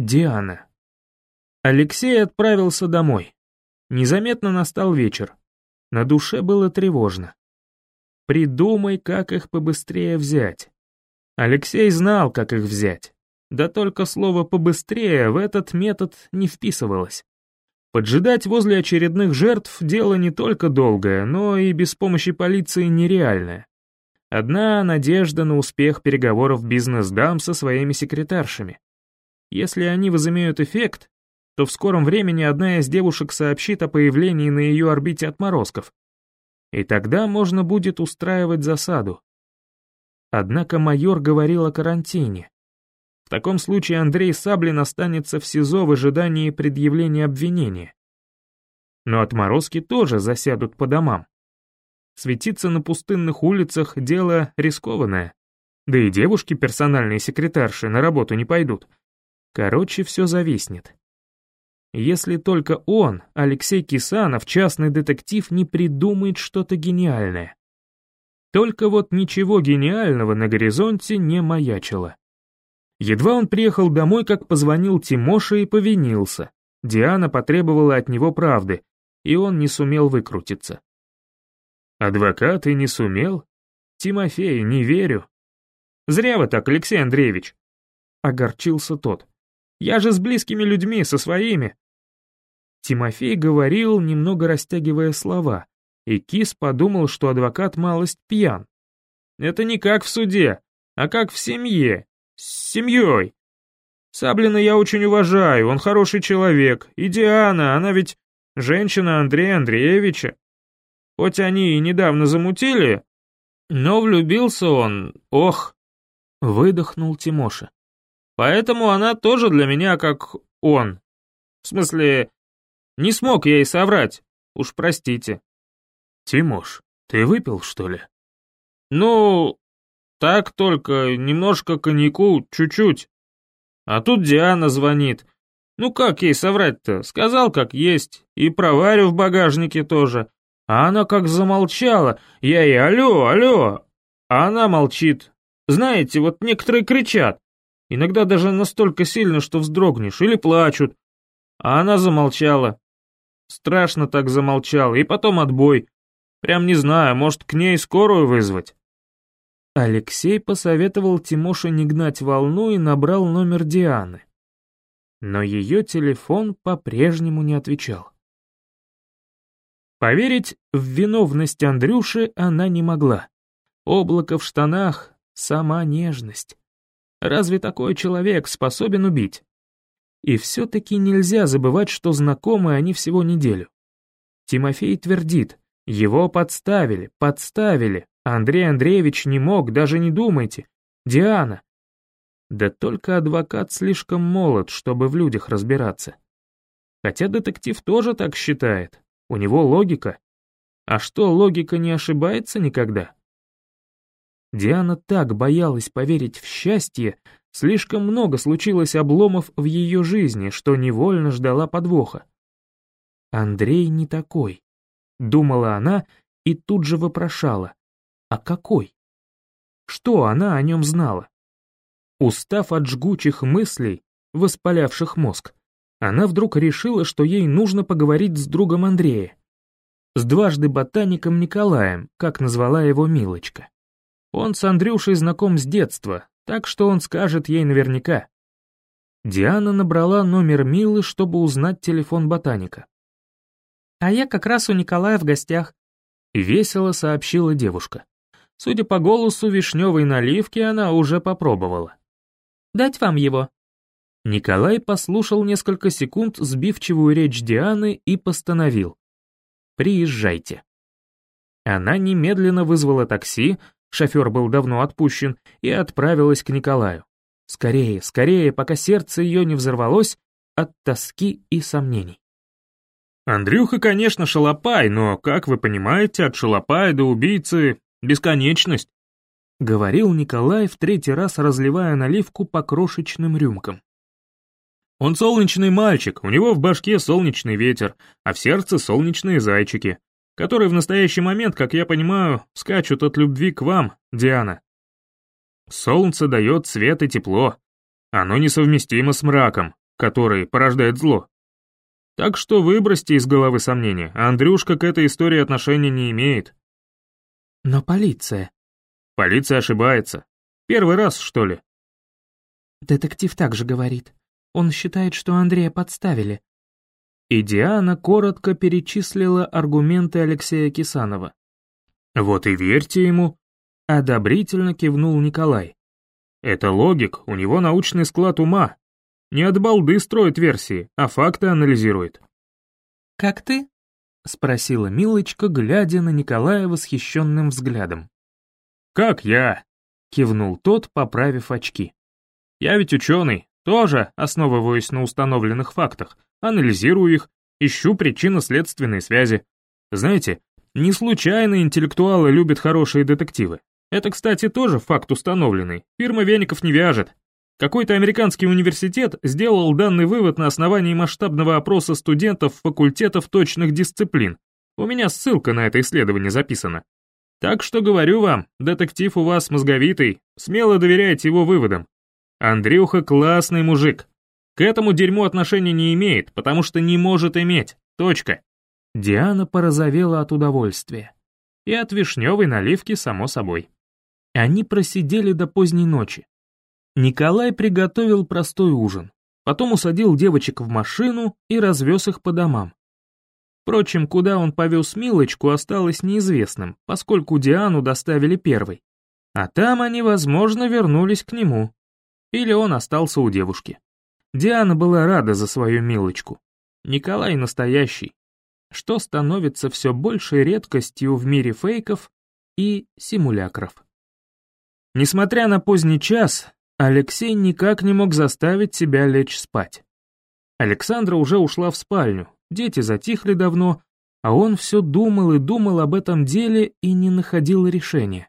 Диана. Алексей отправился домой. Незаметно настал вечер. На душе было тревожно. Придумай, как их побыстрее взять. Алексей знал, как их взять. Да только слово «побыстрее» в этот метод не вписывалось. Поджидать возле очередных жертв дело не только долгое, но и без помощи полиции нереальное. Одна надежда на успех переговоров бизнес-дам со своими секретаршами. Если они возымеют эффект, то в скором времени одна из девушек сообщит о появлении на ее орбите отморозков. И тогда можно будет устраивать засаду. Однако майор говорил о карантине. В таком случае Андрей Саблин останется в СИЗО в ожидании предъявления обвинения. Но отморозки тоже засядут по домам. Светиться на пустынных улицах — дело рискованное. Да и девушки, персональные секретарши, на работу не пойдут. Короче, все зависнет. Если только он, Алексей Кисанов, частный детектив, не придумает что-то гениальное. Только вот ничего гениального на горизонте не маячило. Едва он приехал домой, как позвонил Тимоша и повинился. Диана потребовала от него правды, и он не сумел выкрутиться. Адвокат и не сумел? Тимофей, не верю. Зря вы так, Алексей Андреевич. Огорчился тот. Я же с близкими людьми, со своими. Тимофей говорил, немного растягивая слова, и Кис подумал, что адвокат малость пьян. Это не как в суде, а как в семье, с семьей. Саблина я очень уважаю, он хороший человек, и Диана, она ведь женщина Андрея Андреевича. Хоть они и недавно замутили, но влюбился он, ох!» Выдохнул Тимоша. «Поэтому она тоже для меня как он. В смысле, не смог я ей соврать, уж простите». «Тимош, ты выпил, что ли?» «Ну, так только, немножко коньяку, чуть-чуть. А тут Диана звонит. Ну как ей соврать-то? Сказал, как есть. И про Варю в багажнике тоже. А она как замолчала, я ей «Алло, алло!» А она молчит. Знаете, вот некоторые кричат. Иногда даже настолько сильно, что вздрогнешь, или плачут. А она замолчала. Страшно так замолчала, и потом отбой. Прям не знаю, может, к ней скорую вызвать. Алексей посоветовал Тимоше не гнать волну и набрал номер Дианы. Но ее телефон по-прежнему не отвечал. Поверить в виновность Андрюши она не могла. Облако в штанах — сама нежность. Разве такой человек способен убить? И все-таки нельзя забывать, что знакомы они всего неделю. Тимофей твердит, его подставили, подставили. Андрей Андреевич не мог, даже не думайте. Диана. Да только адвокат слишком молод, чтобы в людях разбираться. Хотя детектив тоже так считает. У него логика. А что, логика не ошибается никогда? Диана так боялась поверить в счастье, слишком много случилось обломов в ее жизни, что невольно ждала подвоха. «Андрей не такой», — думала она и тут же вопрошала. «А какой?» Что она о нем знала? Устав от жгучих мыслей, воспалявших мозг, она вдруг решила, что ей нужно поговорить с другом Андрея. С дважды ботаником Николаем, как назвала его Милочка. Он с Андрюшей знаком с детства, так что он скажет ей наверняка. Диана набрала номер Милы, чтобы узнать телефон ботаника. «А я как раз у Николая в гостях», — весело сообщила девушка. Судя по голосу вишневой наливки, она уже попробовала. «Дать вам его?» Николай послушал несколько секунд сбивчивую речь Дианы и постановил. «Приезжайте». Она немедленно вызвала такси, шофер был давно отпущен, и отправилась к Николаю. Скорее, скорее, пока сердце ее не взорвалось от тоски и сомнений. Андрюха, конечно, шалопай, но, как вы понимаете, от шалопая до убийцы бесконечность, говорил Николай в третий раз, разливая наливку по крошечным рюмкам. Он солнечный мальчик, у него в башке солнечный ветер, а в сердце солнечные зайчики, которые в настоящий момент, как я понимаю, скачут от любви к вам, Диана. Солнце дает свет и тепло. Оно несовместимо с мраком, который порождает зло. Так что выбросьте из головы сомнения, Андрюшка к этой истории отношения не имеет. Но полиция... Полиция ошибается. Первый раз, что ли? Детектив также говорит. Он считает, что Андрея подставили. И Диана коротко перечислила аргументы Алексея Кисанова. «Вот и верьте ему», — одобрительно кивнул Николай. «Это логик, у него научный склад ума. Не от балды строит версии, а факты анализирует». «Как ты?» — спросила Милочка, глядя на Николая восхищенным взглядом. «Как я?» — кивнул тот, поправив очки. «Я ведь ученый, тоже основываюсь на установленных фактах, анализирую их, ищу причинно-следственные связи. Знаете, не случайно интеллектуалы любят хорошие детективы. Это, кстати, тоже факт установленный. Фирма веников не вяжет. Какой-то американский университет сделал данный вывод на основании масштабного опроса студентов факультетов точных дисциплин. У меня ссылка на это исследование записана. Так что говорю вам, детектив у вас мозговитый, смело доверяйте его выводам. Андрюха классный мужик. К этому дерьму отношения не имеет, потому что не может иметь. Точка. Диана порозовела от удовольствия. И от вишневой наливки, само собой. Они просидели до поздней ночи. Николай приготовил простой ужин, потом усадил девочек в машину и развез их по домам. Впрочем, куда он повез Милочку, осталось неизвестным, поскольку Диану доставили первой. А там они, возможно, вернулись к нему. Или он остался у девушки. Диана была рада за свою Милочку. Николай настоящий, что становится все большей редкостью в мире фейков и симулякров. Несмотря на поздний час, Алексей никак не мог заставить себя лечь спать. Александра уже ушла в спальню, дети затихли давно, а он все думал и думал об этом деле и не находил решения.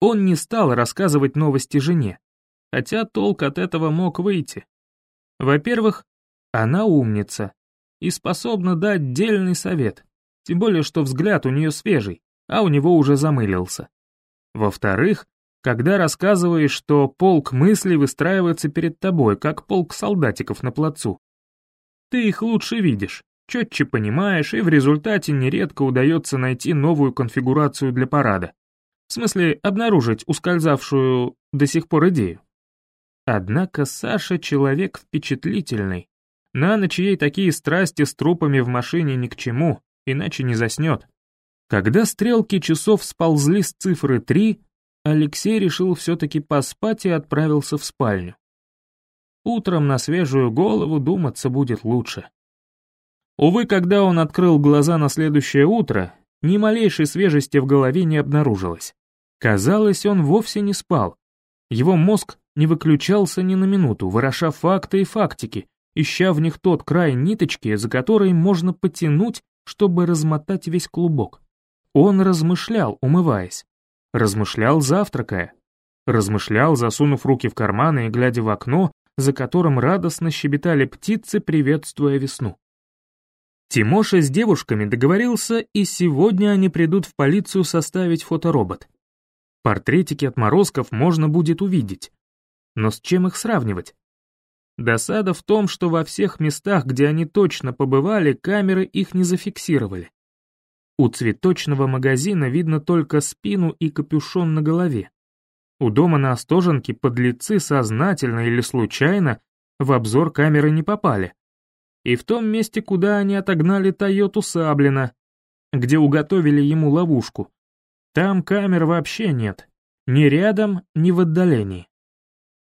Он не стал рассказывать новости жене, хотя толк от этого мог выйти. Во-первых, она умница, и способна дать дельный совет, тем более что взгляд у нее свежий, а у него уже замылился. Во-вторых, когда рассказываешь, что полк мыслей выстраивается перед тобой, как полк солдатиков на плацу. Ты их лучше видишь, четче понимаешь, и в результате нередко удается найти новую конфигурацию для парада. В смысле, обнаружить ускользавшую до сих пор идею. Однако Саша человек впечатлительный, на ночь ей такие страсти с трупами в машине ни к чему, иначе не заснет. Когда стрелки часов сползли с цифры 3, Алексей решил все-таки поспать и отправился в спальню. Утром на свежую голову думаться будет лучше. Увы, когда он открыл глаза на следующее утро, ни малейшей свежести в голове не обнаружилось. Казалось, он вовсе не спал. Его мозг не выключался ни на минуту, вороша факты и фактики, ища в них тот край ниточки, за который можно потянуть, чтобы размотать весь клубок. Он размышлял, умываясь. Размышлял, завтракая. Размышлял, засунув руки в карманы и глядя в окно, за которым радостно щебетали птицы, приветствуя весну. Тимоша с девушками договорился, и сегодня они придут в полицию составить фоторобот. Портретики отморозков можно будет увидеть. Но с чем их сравнивать? Досада в том, что во всех местах, где они точно побывали, камеры их не зафиксировали. У цветочного магазина видно только спину и капюшон на голове. У дома на Остоженке подлецы сознательно или случайно в обзор камеры не попали. И в том месте, куда они отогнали Тойоту Саблина, где уготовили ему ловушку, там камер вообще нет, ни рядом, ни в отдалении.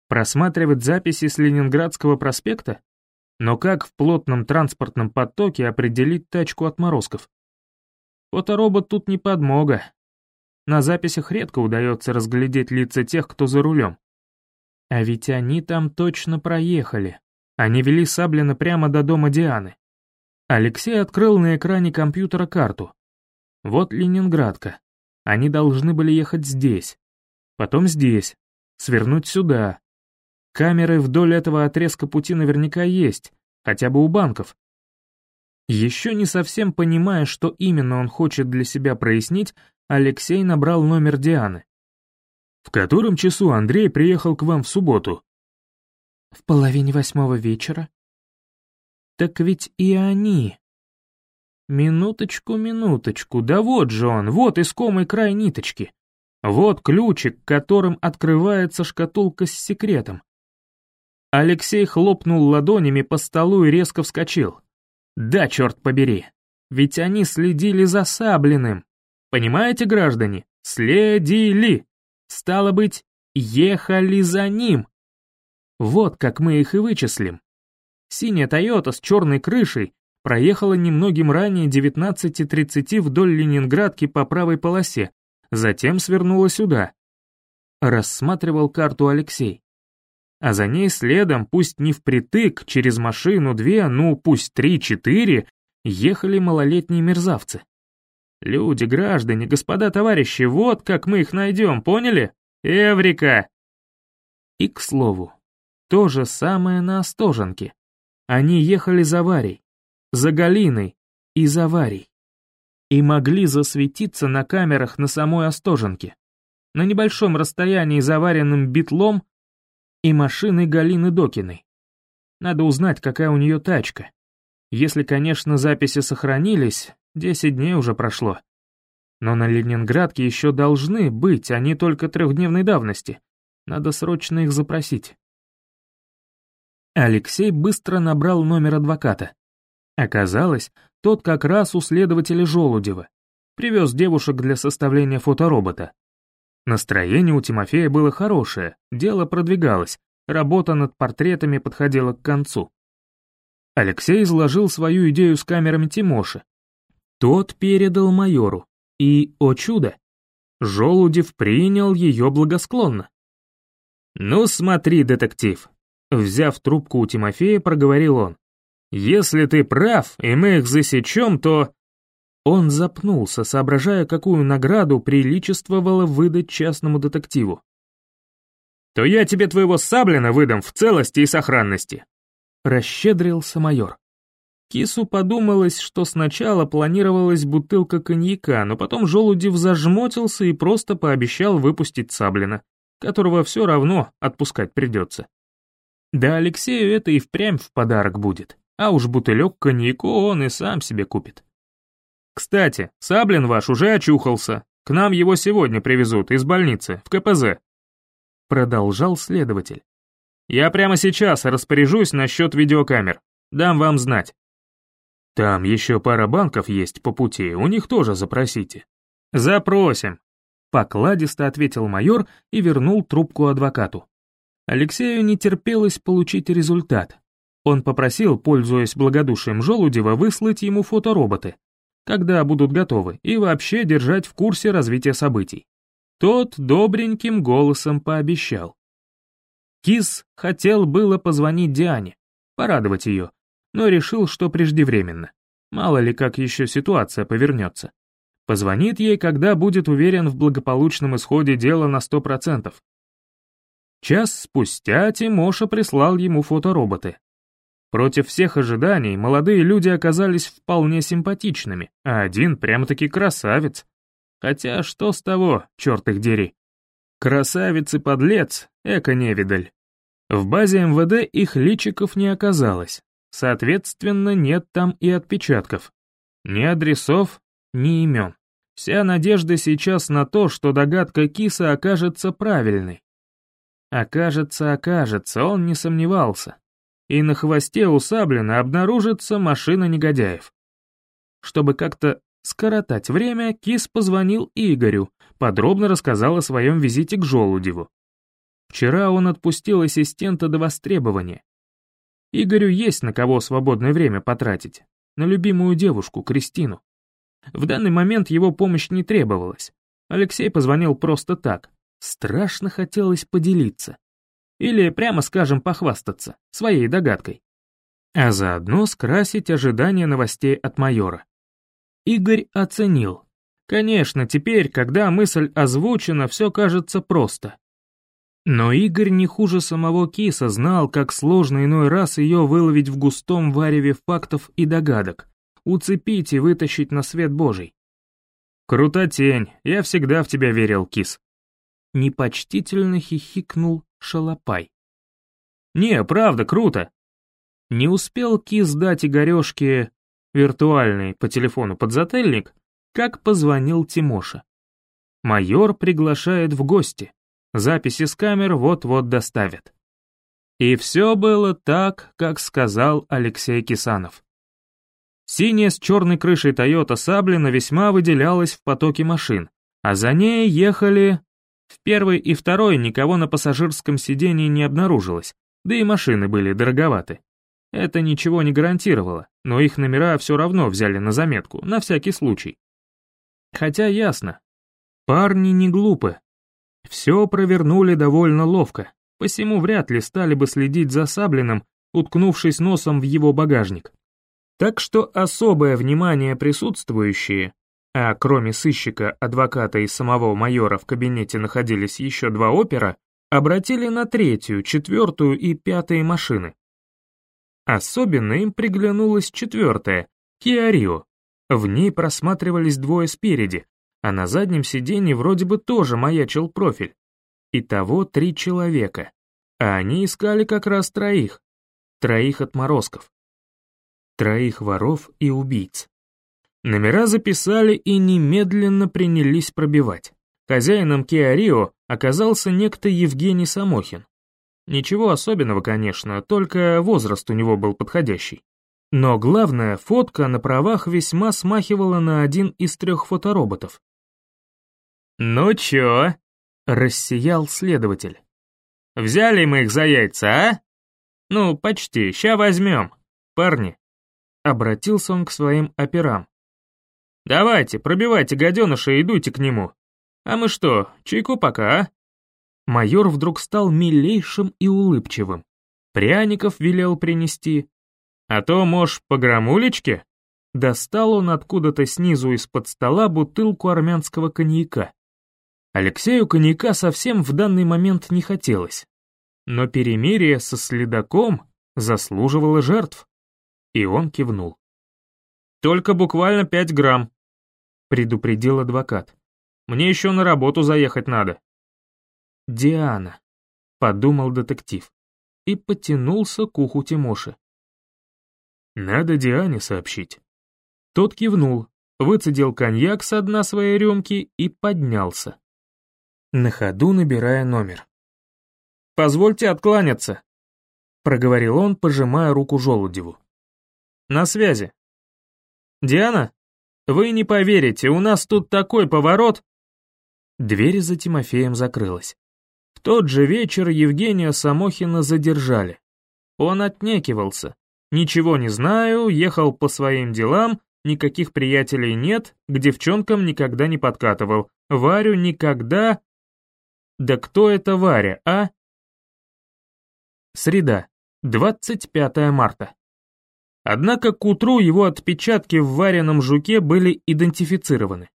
Просматривать записи с Ленинградского проспекта? Но как в плотном транспортном потоке определить тачку отморозков? Фоторобот тут не подмога. На записях редко удается разглядеть лица тех, кто за рулем. А ведь они там точно проехали. Они вели Саблина прямо до дома Дианы. Алексей открыл на экране компьютера карту. Вот Ленинградка. Они должны были ехать здесь. Потом здесь. Свернуть сюда. Камеры вдоль этого отрезка пути наверняка есть, хотя бы у банков. Еще не совсем понимая, что именно он хочет для себя прояснить, Алексей набрал номер Дианы. «В котором часу Андрей приехал к вам в субботу?» В половине восьмого вечера. Так ведь и они. Минуточку, минуточку, да вот же он, вот искомый край ниточки. Вот ключик, которым открывается шкатулка с секретом. Алексей хлопнул ладонями по столу и резко вскочил. Да, черт побери, ведь они следили за Саблиным. Понимаете, граждане? Следили. Стало быть, ехали за ним. Вот как мы их и вычислим. Синяя «Тойота» с черной крышей проехала немногим ранее 19.30 вдоль Ленинградки по правой полосе, затем свернула сюда. Рассматривал карту Алексей. А за ней следом, пусть не впритык, через машину две, ну пусть три-четыре, ехали малолетние мерзавцы. Люди, граждане, господа товарищи, вот как мы их найдем, поняли? Эврика! И, к слову, то же самое на Остоженке. Они ехали за Варей, за Галиной и за Варей. И могли засветиться на камерах на самой Остоженке. На небольшом расстоянии заваренным битлом и машиной Галины Докиной. Надо узнать, какая у нее тачка. Если, конечно, записи сохранились, 10 дней уже прошло. Но на Ленинградке еще должны быть, а не только трехдневной давности. Надо срочно их запросить. Алексей быстро набрал номер адвоката. Оказалось, тот как раз у следователя Желудева. Привез девушек для составления фоторобота. Настроение у Тимофея было хорошее, дело продвигалось, работа над портретами подходила к концу. Алексей изложил свою идею с камерами Тимоши. Тот передал майору, и, о чудо, Желудев принял ее благосклонно. «Ну смотри, детектив», Взяв трубку у Тимофея, проговорил он. «Если ты прав, и мы их засечем, то...» Он запнулся, соображая, какую награду приличествовало выдать частному детективу. «То я тебе твоего Саблина выдам в целости и сохранности», — расщедрился майор. Кису подумалось, что сначала планировалась бутылка коньяка, но потом Желудев зажмотился и просто пообещал выпустить Саблина, которого все равно отпускать придется. Да Алексею это и впрямь в подарок будет, а уж бутылек коньяку он и сам себе купит. Кстати, Саблин ваш уже очухался, к нам его сегодня привезут из больницы, в КПЗ. Продолжал следователь. Я прямо сейчас распоряжусь насчет видеокамер, дам вам знать. Там еще пара банков есть по пути, у них тоже запросите. Запросим. Покладисто ответил майор и вернул трубку адвокату. Алексею не терпелось получить результат. Он попросил, пользуясь благодушием Желудева, выслать ему фотороботы, когда будут готовы, и вообще держать в курсе развития событий. Тот добреньким голосом пообещал. Кис хотел было позвонить Диане, порадовать ее, но решил, что преждевременно. Мало ли, как еще ситуация повернется. Позвонит ей, когда будет уверен в благополучном исходе дела на сто процентов, Час спустя Тимоша прислал ему фотороботы. Против всех ожиданий молодые люди оказались вполне симпатичными, а один прямо-таки красавец. Хотя что с того, черт их дери. Красавец и подлец, эко-невидаль. В базе МВД их личиков не оказалось, соответственно, нет там и отпечатков. Ни адресов, ни имен. Вся надежда сейчас на то, что догадка киса окажется правильной. Окажется, окажется, он не сомневался. И на хвосте у Саблина обнаружится машина негодяев. Чтобы как-то скоротать время, Кис позвонил Игорю, подробно рассказал о своем визите к Желудеву. Вчера он отпустил ассистента до востребования. Игорю есть на кого свободное время потратить, на любимую девушку, Кристину. В данный момент его помощь не требовалась. Алексей позвонил просто так, Страшно хотелось поделиться. Или, прямо скажем, похвастаться своей догадкой. А заодно скрасить ожидания новостей от майора. Игорь оценил. Конечно, теперь, когда мысль озвучена, все кажется просто. Но Игорь не хуже самого Киса знал, как сложно иной раз ее выловить в густом вареве фактов и догадок, уцепить и вытащить на свет Божий. «Крутотень, я всегда в тебя верил, Кис», непочтительно хихикнул Шалопай. Не, правда, круто. Не успел Кис дать Игорешке виртуальный по телефону подзательник, как позвонил Тимоша. Майор приглашает в гости. Записи с камер вот-вот доставят. И все было так, как сказал Алексей Кисанов. Синяя с черной крышей Toyota Саблина весьма выделялась в потоке машин, а за ней ехали... В первой и второй никого на пассажирском сидении не обнаружилось, да и машины были дороговаты. Это ничего не гарантировало, но их номера все равно взяли на заметку, на всякий случай. Хотя ясно, парни не глупы. Все провернули довольно ловко, посему вряд ли стали бы следить за Саблиным, уткнувшись носом в его багажник. Так что особое внимание присутствующие, а кроме сыщика, адвоката и самого майора в кабинете находились еще два опера, обратили на третью, четвертую и пятые машины. Особенно им приглянулась четвертая, Киарио. В ней просматривались двое спереди, а на заднем сиденье вроде бы тоже маячил профиль. Итого три человека, а они искали как раз троих. Троих отморозков троих воров и убийц. Номера записали и немедленно принялись пробивать. Хозяином Киа оказался некто Евгений Самохин. Ничего особенного, конечно, только возраст у него был подходящий. Но главное, фотка на правах весьма смахивала на один из трех фотороботов. «Ну чё?» — рассиял следователь. «Взяли мы их за яйца, а? Ну, почти, ща возьмем. Парни, Обратился он к своим операм. «Давайте, пробивайте гаденыша и идуйте к нему. А мы что, чайку пока, а?» Майор вдруг стал милейшим и улыбчивым. Пряников велел принести. «А то, может, по грамулечке?» Достал он откуда-то снизу из-под стола бутылку армянского коньяка. Алексею коньяка совсем в данный момент не хотелось. Но перемирие со следаком заслуживало жертв. И он кивнул. «Только буквально пять грамм», — предупредил адвокат. «Мне еще на работу заехать надо». «Диана», — подумал детектив, и потянулся к уху Тимоши. «Надо Диане сообщить». Тот кивнул, выцедил коньяк с дна своей рюмки и поднялся. На ходу набирая номер. «Позвольте откланяться», — проговорил он, пожимая руку Желудеву. На связи. Диана? Вы не поверите, у нас тут такой поворот. Дверь за Тимофеем закрылась. В тот же вечер Евгения Самохина задержали. Он отнекивался. Ничего не знаю, ехал по своим делам, никаких приятелей нет, к девчонкам никогда не подкатывал. Варю никогда... Да кто это Варя, а? Среда, 25 марта. Однако к утру его отпечатки в вареном жуке были идентифицированы.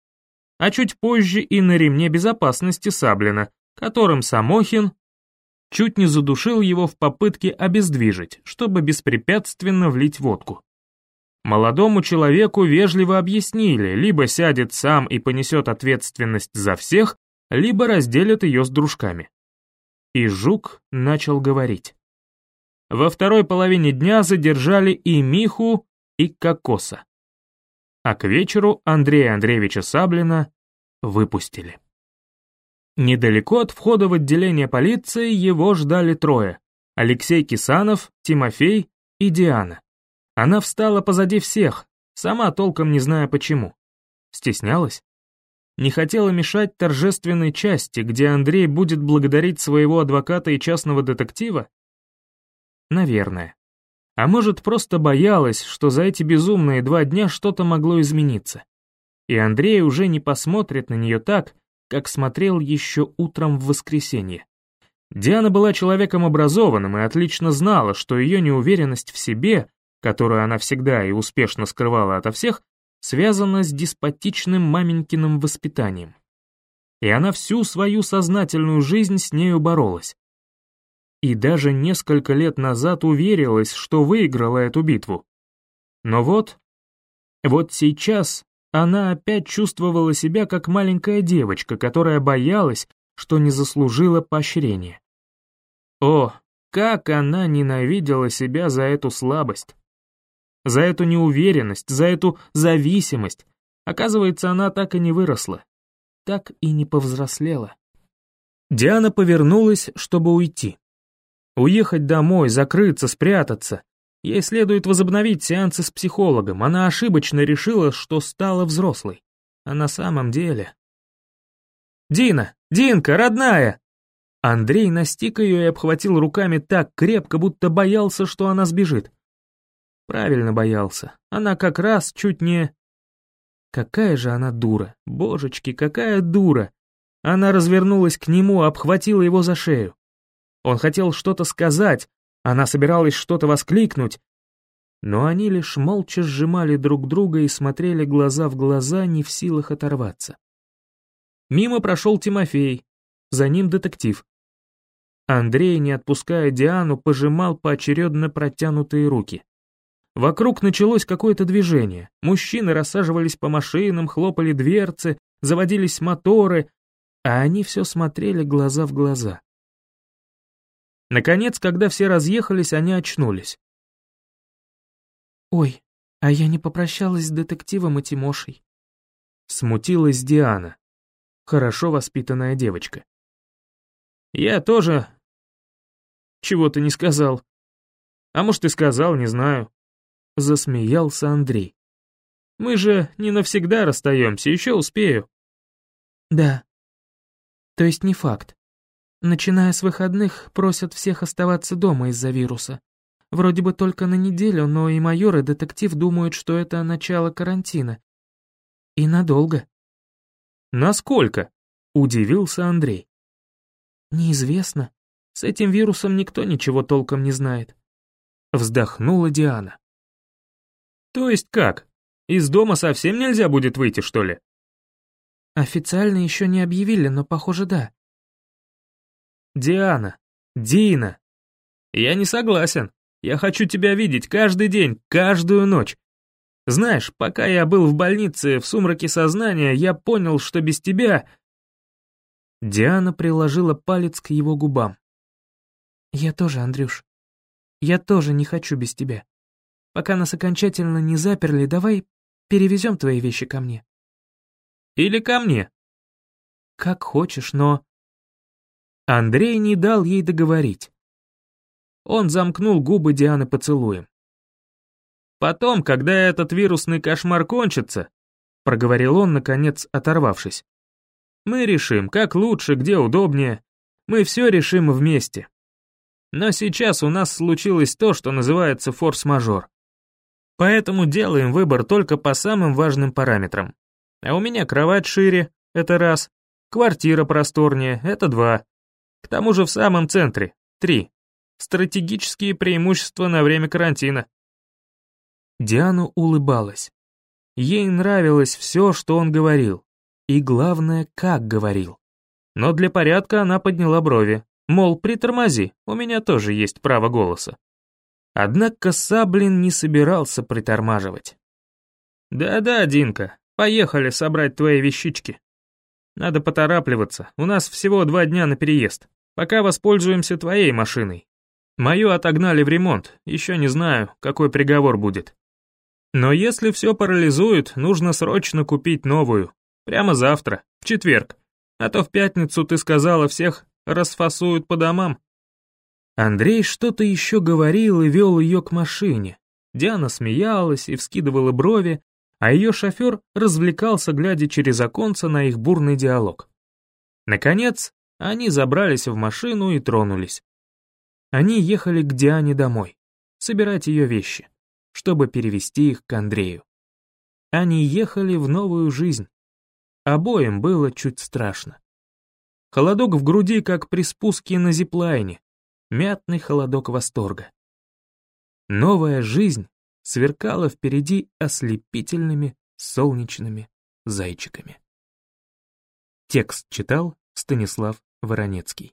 А чуть позже и на ремне безопасности Саблина, которым Самохин чуть не задушил его в попытке обездвижить, чтобы беспрепятственно влить водку. Молодому человеку вежливо объяснили, либо сядет сам и понесет ответственность за всех, либо разделят ее с дружками. И Жук начал говорить. Во второй половине дня задержали и Миху, и Кокоса. А к вечеру Андрея Андреевича Саблина выпустили. Недалеко от входа в отделение полиции его ждали трое — Алексей Кисанов, Тимофей и Диана. Она встала позади всех, сама толком не зная почему. Стеснялась? Не хотела мешать торжественной части, где Андрей будет благодарить своего адвоката и частного детектива? Наверное. А может, просто боялась, что за эти безумные два дня что-то могло измениться. И Андрей уже не посмотрит на нее так, как смотрел еще утром в воскресенье. Диана была человеком образованным и отлично знала, что ее неуверенность в себе, которую она всегда и успешно скрывала ото всех, связана с деспотичным маменькиным воспитанием. И она всю свою сознательную жизнь с нею боролась, и даже несколько лет назад уверилась, что выиграла эту битву. Но вот, вот сейчас она опять чувствовала себя как маленькая девочка, которая боялась, что не заслужила поощрения. О, Как она ненавидела себя за эту слабость. За эту неуверенность, за эту зависимость. Оказывается, она так и не выросла. Так и не повзрослела. Диана повернулась, чтобы уйти. Уехать домой, закрыться, спрятаться. Ей следует возобновить сеансы с психологом. Она ошибочно решила, что стала взрослой. А на самом деле... «Дина! Динка, родная!» Андрей настиг ее и обхватил руками так крепко, будто боялся, что она сбежит. Правильно боялся. Она как раз чуть не... Какая же она дура. Божечки, какая дура. Она развернулась к нему, обхватила его за шею. Он хотел что-то сказать, она собиралась что-то воскликнуть, но они лишь молча сжимали друг друга и смотрели глаза в глаза, не в силах оторваться. Мимо прошел Тимофей, за ним детектив. Андрей, не отпуская Диану, пожимал поочередно протянутые руки. Вокруг началось какое-то движение. Мужчины рассаживались по машинам, хлопали дверцы, заводились моторы, а они все смотрели глаза в глаза. Наконец, когда все разъехались, они очнулись. «Ой, а я не попрощалась с детективом и Тимошей». Смутилась Диана, хорошо воспитанная девочка. «Я тоже чего-то не сказал. А может, и сказал, не знаю». Засмеялся Андрей. «Мы же не навсегда расстаемся, еще успею». «Да, то есть не факт. Начиная с выходных, просят всех оставаться дома из-за вируса. Вроде бы только на неделю, но и майор, и детектив думают, что это начало карантина. И надолго. «Насколько?» — удивился Андрей. «Неизвестно. С этим вирусом никто ничего толком не знает». Вздохнула Диана. «То есть как? Из дома совсем нельзя будет выйти, что ли?» Официально еще не объявили, но похоже, да. Диана, Дина, я не согласен. Я хочу тебя видеть каждый день, каждую ночь. Знаешь, пока я был в больнице в сумраке сознания, я понял, что без тебя... Диана приложила палец к его губам. Я тоже, Андрюш. Я тоже не хочу без тебя. Пока нас окончательно не заперли, давай перевезем твои вещи ко мне. Или ко мне?» «Как хочешь, но...» Андрей не дал ей договорить. Он замкнул губы Дианы поцелуем. «Потом, когда этот вирусный кошмар кончится», проговорил он, наконец, оторвавшись, «мы решим, как лучше, где удобнее. Мы все решим вместе. Но сейчас у нас случилось то, что называется форс-мажор. Поэтому делаем выбор только по самым важным параметрам. А у меня кровать шире, это раз. Квартира просторнее, это два. К тому же в самом центре, три. Стратегические преимущества на время карантина. Диана улыбалась. Ей нравилось все, что он говорил. И главное, как говорил. Но для порядка она подняла брови. Мол, притормози, у меня тоже есть право голоса. Однако Саблин не собирался притормаживать. «Да-да, Динка, Поехали собрать твои вещички. Надо поторапливаться, у нас всего два дня на переезд. Пока воспользуемся твоей машиной. Мою отогнали в ремонт, еще не знаю, какой приговор будет. Но если все парализует, нужно срочно купить новую. Прямо завтра, в четверг. А то в пятницу, ты сказала, всех расфасуют по домам. Андрей что-то еще говорил и вел ее к машине. Диана смеялась и вскидывала брови, а ее шофер развлекался, глядя через оконца на их бурный диалог. Наконец, они забрались в машину и тронулись. Они ехали к Диане домой, собирать ее вещи, чтобы перевести их к Андрею. Они ехали в новую жизнь. Обоим было чуть страшно. Холодок в груди, как при спуске на зиплайне, мятный холодок восторга. Новая жизнь сверкала впереди ослепительными солнечными зайчиками. Текст читал Станислав Воронецкий.